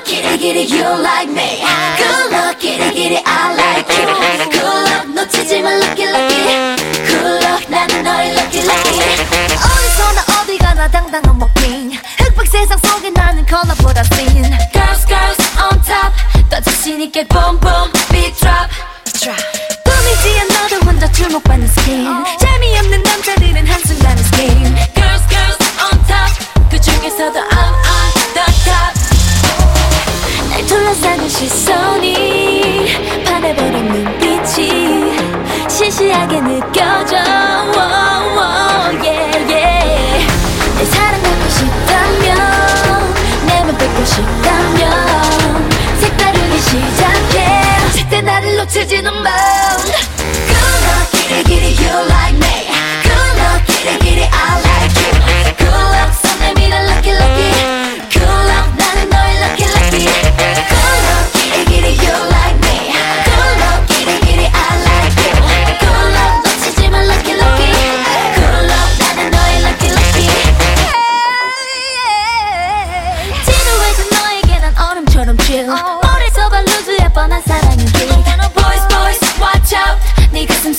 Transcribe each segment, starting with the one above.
luck, kitty kitty, you like me. Good luck, kitty kitty, I like you. Good luck, 놓치지 마, lucky lucky. Good luck, 나는 너의 lucky lucky. 어디서나 어디 가나 당당한 먹긴 흑백 세상 속에 나는 컬러보다 thin Girls, girls on top. 더 자신 있게 boom boom, beat drop. 꾸 둘러싸는 시선이 반해버린 눈빛이 시시하게 느껴져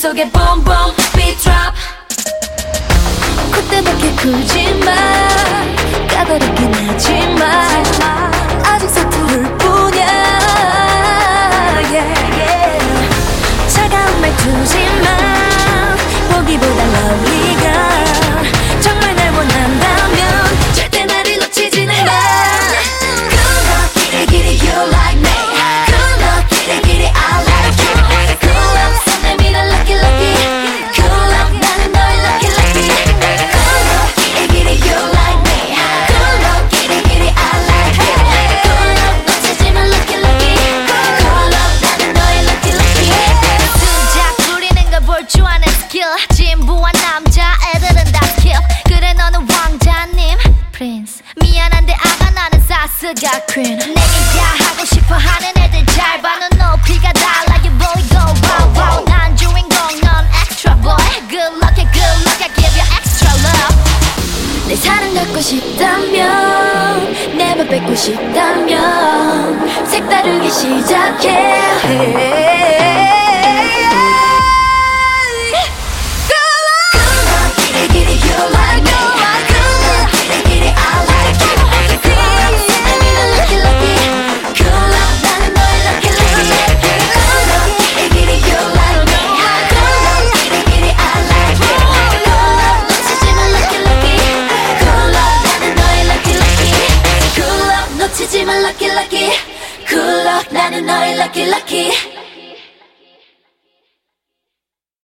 속에 boom boom, beat drop. 콧대밖에 굴지마 진부한 남자 애들은 다 스킬 그래 너는 왕자님? Prince 미안한데 아가 나는 さすが queen 내게 야 하고 싶어 하는 애들 잘 봐 넌 높이가 달라 You boy. Go wow wow. 난 주인공 넌 extra boy. Good luck yeah good luck I give you extra love. 내 사랑 갖고 싶다면 내맘 뺏고 싶다면 색다르게 시작해 lucky lucky. Good luck, 나는 너의 lucky lucky.